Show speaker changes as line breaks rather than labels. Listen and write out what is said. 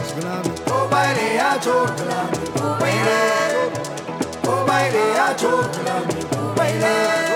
geç gınami Oh, bayraya çok I O bayraya çok gınami Oh, bayraya